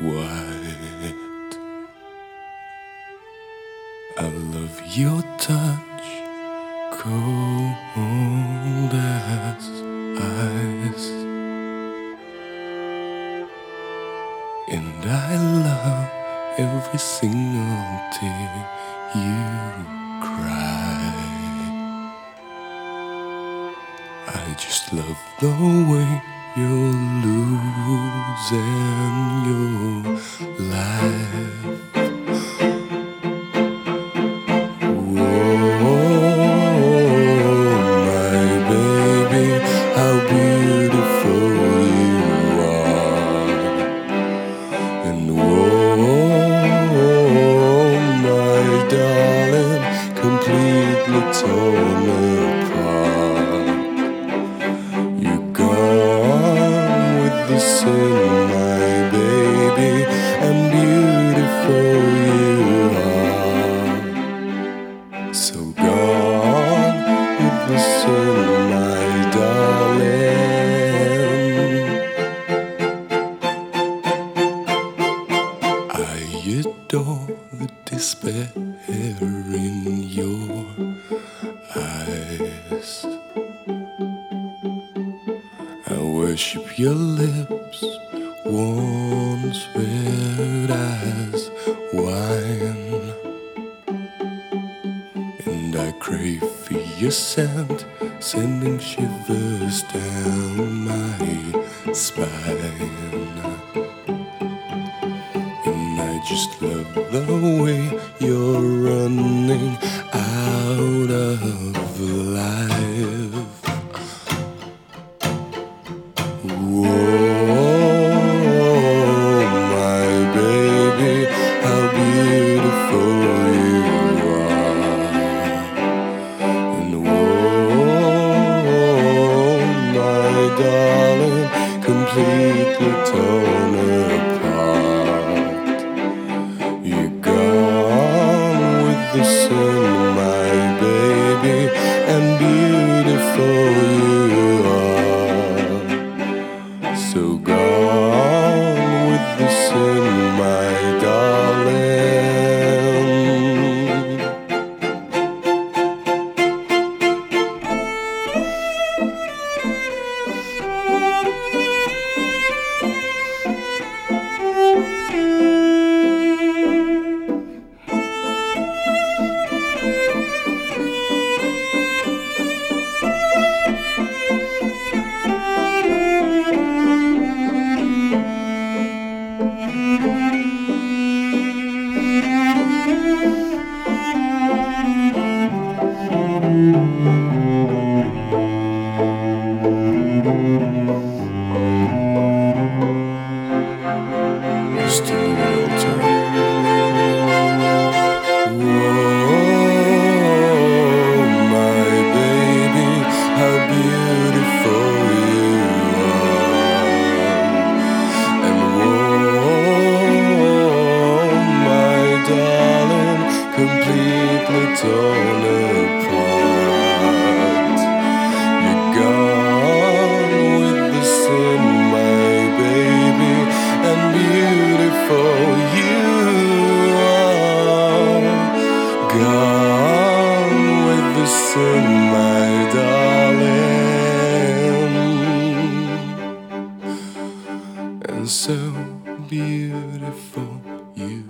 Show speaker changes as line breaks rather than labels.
white. I love your touch, cold as ice. And I love every single tear you cry. I just love the way you're losing my baby, and beautiful you are. So gone with the sin, my darling. I adore the despair worship your lips, once red as wine. And I crave for your scent, sending shivers down my spine. And I just love the way you're running out of life. Completely torn apart. You're gone with the sin, my baby, and beautiful you are. So gone with the sin, my so beautiful you.